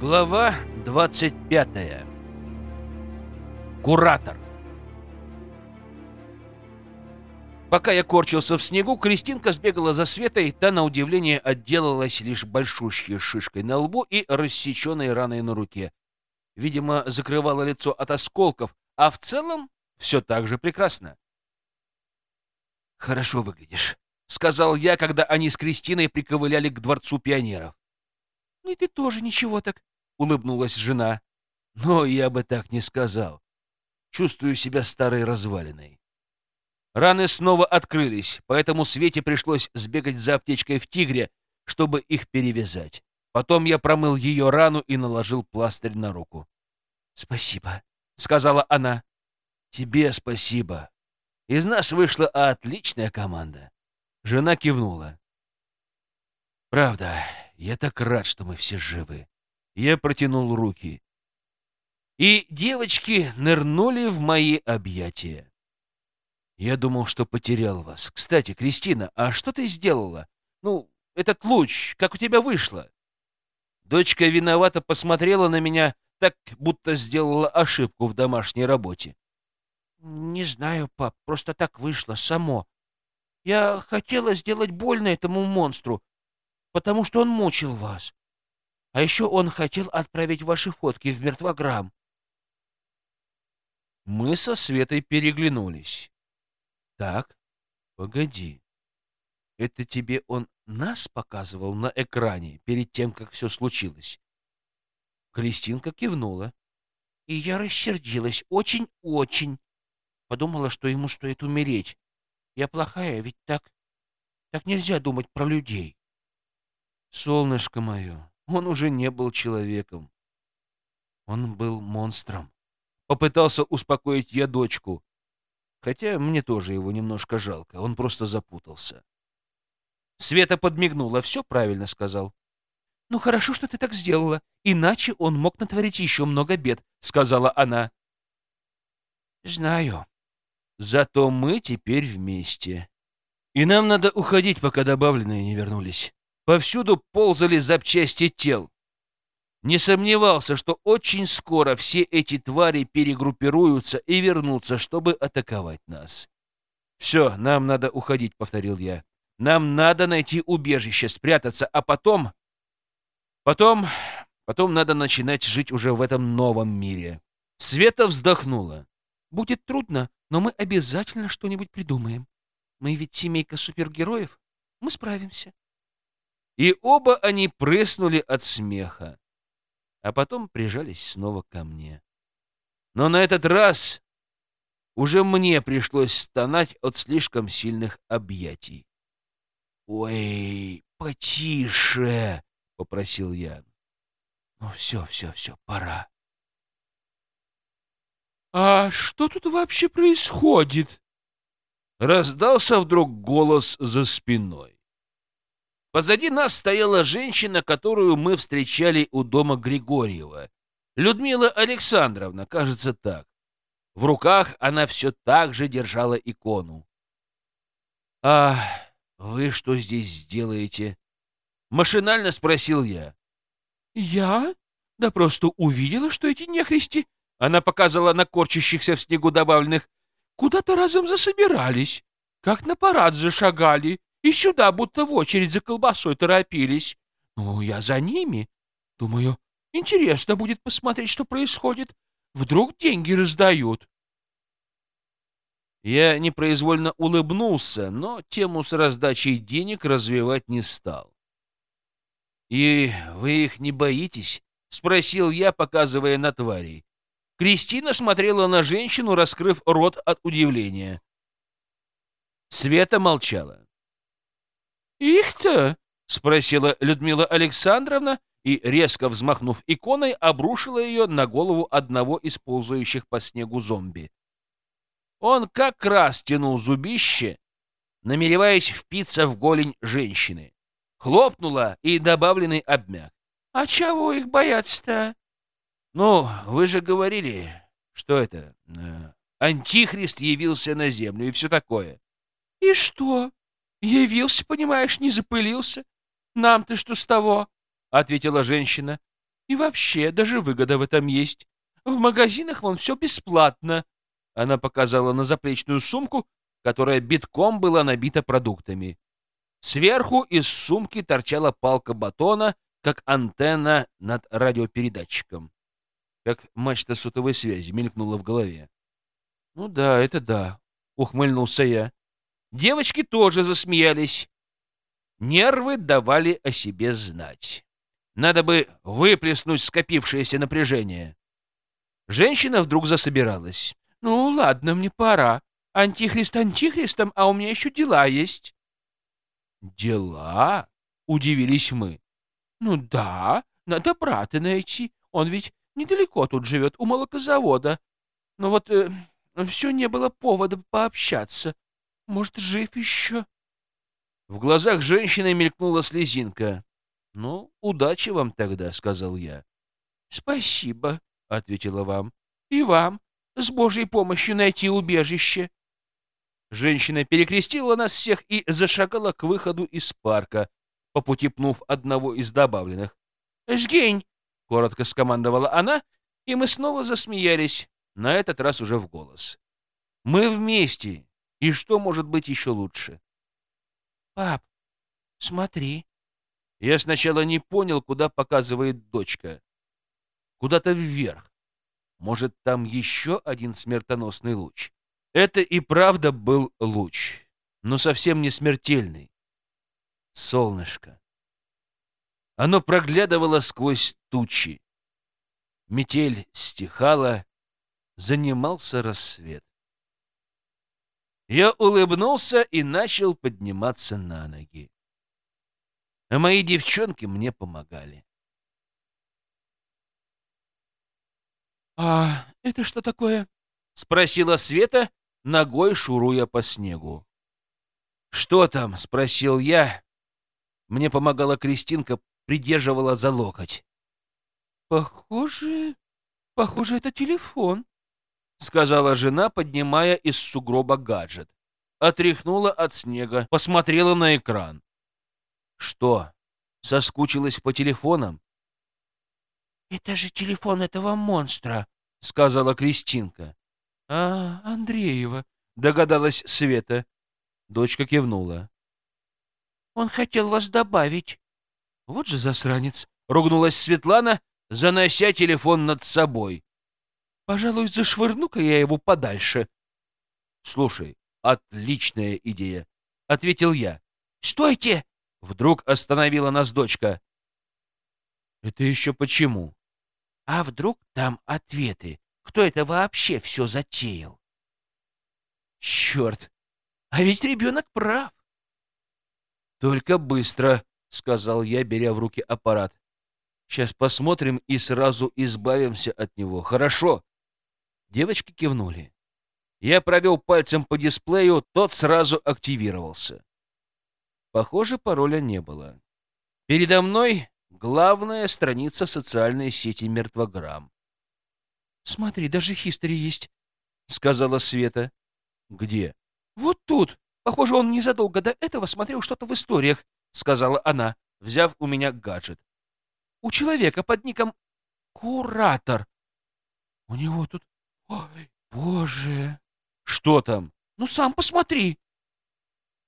Глава 25. Куратор. Пока я корчился в снегу, Кристинка сбегала за Светой, та, на удивление, отделалась лишь большущей шишкой на лбу и рассеченной раной на руке. Видимо, закрывала лицо от осколков, а в целом все так же прекрасно. «Хорошо выглядишь», — сказал я, когда они с Кристиной приковыляли к дворцу пионеров. «И ты тоже ничего так», — улыбнулась жена. «Но я бы так не сказал. Чувствую себя старой развалиной». Раны снова открылись, поэтому Свете пришлось сбегать за аптечкой в «Тигре», чтобы их перевязать. Потом я промыл ее рану и наложил пластырь на руку. «Спасибо», — сказала она. «Тебе спасибо. Из нас вышла отличная команда». Жена кивнула. «Правда, я так рад, что мы все живы. Я протянул руки. И девочки нырнули в мои объятия. Я думал, что потерял вас. Кстати, Кристина, а что ты сделала? Ну, этот луч, как у тебя вышло? Дочка виновато посмотрела на меня, так будто сделала ошибку в домашней работе. Не знаю, пап, просто так вышло само. Я хотела сделать больно этому монстру, потому что он мучил вас. А еще он хотел отправить ваши фотки в мертвограмм. Мы со Светой переглянулись. Так, погоди. Это тебе он нас показывал на экране перед тем, как все случилось? Кристинка кивнула. И я рассердилась очень-очень. Подумала, что ему стоит умереть. Я плохая, ведь так... Так нельзя думать про людей. Солнышко мое, он уже не был человеком. Он был монстром. Попытался успокоить я дочку. Хотя мне тоже его немножко жалко, он просто запутался. Света подмигнула, все правильно сказал. «Ну хорошо, что ты так сделала, иначе он мог натворить еще много бед», — сказала она. «Знаю. Зато мы теперь вместе. И нам надо уходить, пока добавленные не вернулись». Повсюду ползали запчасти тел. Не сомневался, что очень скоро все эти твари перегруппируются и вернутся, чтобы атаковать нас. «Все, нам надо уходить», — повторил я. «Нам надо найти убежище, спрятаться, а потом... Потом... Потом надо начинать жить уже в этом новом мире». Света вздохнула. «Будет трудно, но мы обязательно что-нибудь придумаем. Мы ведь семейка супергероев. Мы справимся» и оба они прыснули от смеха, а потом прижались снова ко мне. Но на этот раз уже мне пришлось стонать от слишком сильных объятий. «Ой, потише!» — попросил я. «Ну все, все, все, пора». «А что тут вообще происходит?» Раздался вдруг голос за спиной. Позади нас стояла женщина, которую мы встречали у дома Григорьева. Людмила Александровна, кажется так. В руках она все так же держала икону. «А вы что здесь делаете?» Машинально спросил я. «Я? Да просто увидела, что эти нехристи...» Она показала на корчащихся в снегу добавленных. «Куда-то разом засобирались, как на парад зашагали. И сюда будто в очередь за колбасой торопились. Ну, я за ними. Думаю, интересно будет посмотреть, что происходит. Вдруг деньги раздают. Я непроизвольно улыбнулся, но тему с раздачей денег развивать не стал. «И вы их не боитесь?» — спросил я, показывая на тварей. Кристина смотрела на женщину, раскрыв рот от удивления. Света молчала. «Их-то?» — спросила Людмила Александровна и, резко взмахнув иконой, обрушила ее на голову одного из ползающих по снегу зомби. Он как раз тянул зубище, намереваясь впиться в голень женщины. Хлопнула и добавленный обмяк. «А чего их бояться-то?» «Ну, вы же говорили, что это... Э, антихрист явился на землю и все такое». «И что?» Явился, понимаешь, не запылился. Нам-то что с того? — ответила женщина. И вообще, даже выгода в этом есть. В магазинах вон все бесплатно. Она показала на заплечную сумку, которая битком была набита продуктами. Сверху из сумки торчала палка батона, как антенна над радиопередатчиком. Как мачта сотовой связи мелькнула в голове. «Ну да, это да», — ухмыльнулся я. Девочки тоже засмеялись. Нервы давали о себе знать. Надо бы выплеснуть скопившееся напряжение. Женщина вдруг засобиралась. «Ну, ладно, мне пора. Антихрист антихристом, а у меня еще дела есть». «Дела?» — удивились мы. «Ну да, надо брата найти. Он ведь недалеко тут живет, у молокозавода. Но вот э, все не было повода пообщаться. Может, жив еще?» В глазах женщины мелькнула слезинка. «Ну, удачи вам тогда», — сказал я. «Спасибо», — ответила вам. «И вам. С Божьей помощью найти убежище». Женщина перекрестила нас всех и зашагала к выходу из парка, по пути пнув одного из добавленных. «Сгинь!» — коротко скомандовала она, и мы снова засмеялись, на этот раз уже в голос. «Мы вместе, и что может быть еще лучше?» «Пап, смотри!» Я сначала не понял, куда показывает дочка. Куда-то вверх. Может, там еще один смертоносный луч? Это и правда был луч, но совсем не смертельный. Солнышко. Оно проглядывало сквозь тучи. Метель стихала, занимался рассвет. Я улыбнулся и начал подниматься на ноги. А мои девчонки мне помогали. «А это что такое?» — спросила Света, ногой шуруя по снегу. «Что там?» — спросил я. Мне помогала Кристинка, придерживала за локоть. «Похоже, похоже, это телефон», — сказала жена, поднимая из сугроба гаджет. Отряхнула от снега, посмотрела на экран. «Что, соскучилась по телефонам?» «Это же телефон этого монстра», — сказала Кристинка. «А, Андреева», — догадалась Света. Дочка кивнула. «Он хотел вас добавить». «Вот же засранец!» — ругнулась Светлана, занося телефон над собой. «Пожалуй, зашвырну-ка я его подальше». «Слушай, отличная идея», — ответил я. «Стойте!» — вдруг остановила нас дочка. «Это еще почему?» «А вдруг там ответы? Кто это вообще все затеял?» «Черт! А ведь ребенок прав!» «Только быстро!» — сказал я, беря в руки аппарат. «Сейчас посмотрим и сразу избавимся от него. Хорошо?» Девочки кивнули. Я провел пальцем по дисплею, тот сразу активировался. Похоже, пароля не было. Передо мной главная страница социальной сети «Мертвограмм». «Смотри, даже хистори есть», — сказала Света. «Где?» «Вот тут. Похоже, он незадолго до этого смотрел что-то в историях», — сказала она, взяв у меня гаджет. «У человека под ником Куратор. У него тут... Ой, боже!» «Что там?» «Ну, сам посмотри!»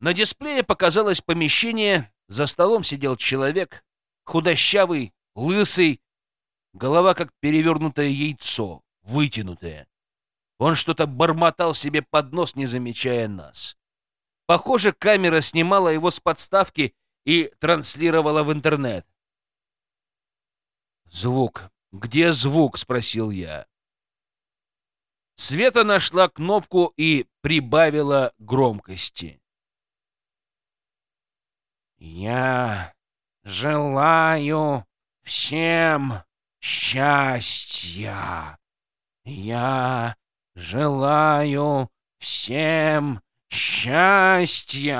На дисплее показалось помещение, за столом сидел человек, худощавый, лысый, голова как перевернутое яйцо, вытянутая. Он что-то бормотал себе под нос, не замечая нас. Похоже, камера снимала его с подставки и транслировала в интернет. «Звук. Где звук?» — спросил я. Света нашла кнопку и прибавила громкости. «Я желаю всем счастья. Я желаю всем счастья.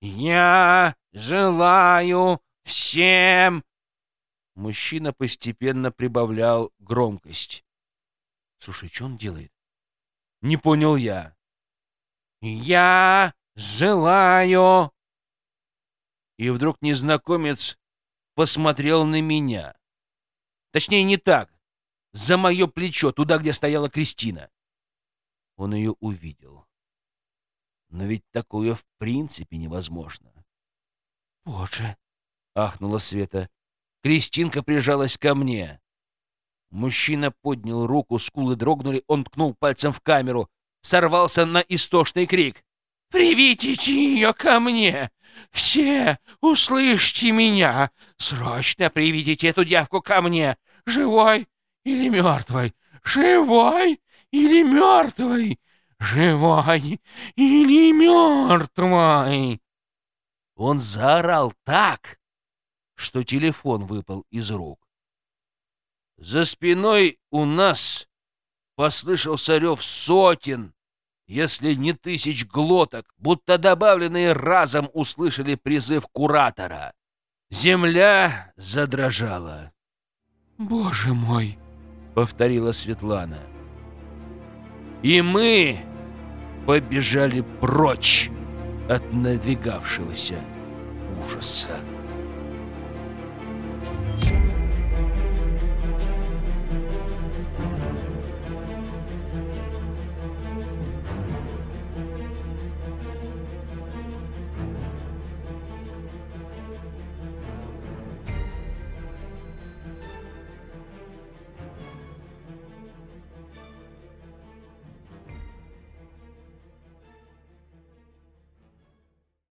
Я желаю всем...» Мужчина постепенно прибавлял громкость. «Слушай, что он делает?» «Не понял я». «Я желаю...» И вдруг незнакомец посмотрел на меня. Точнее, не так. За мое плечо, туда, где стояла Кристина. Он ее увидел. Но ведь такое в принципе невозможно. «Боже!» — ахнула Света. Кристинка прижалась ко мне. Мужчина поднял руку, скулы дрогнули, он ткнул пальцем в камеру, сорвался на истошный крик. «Приведите ее ко мне! Все, услышьте меня! Срочно приведите эту девку ко мне! Живой или мертвой? Живой или мертвой? Живой или мертвой?» Он заорал так, что телефон выпал из рук. За спиной у нас послышался рев сотен, если не тысяч глоток, будто добавленные разом услышали призыв куратора. Земля задрожала. «Боже мой!» — повторила Светлана. И мы побежали прочь от надвигавшегося ужаса.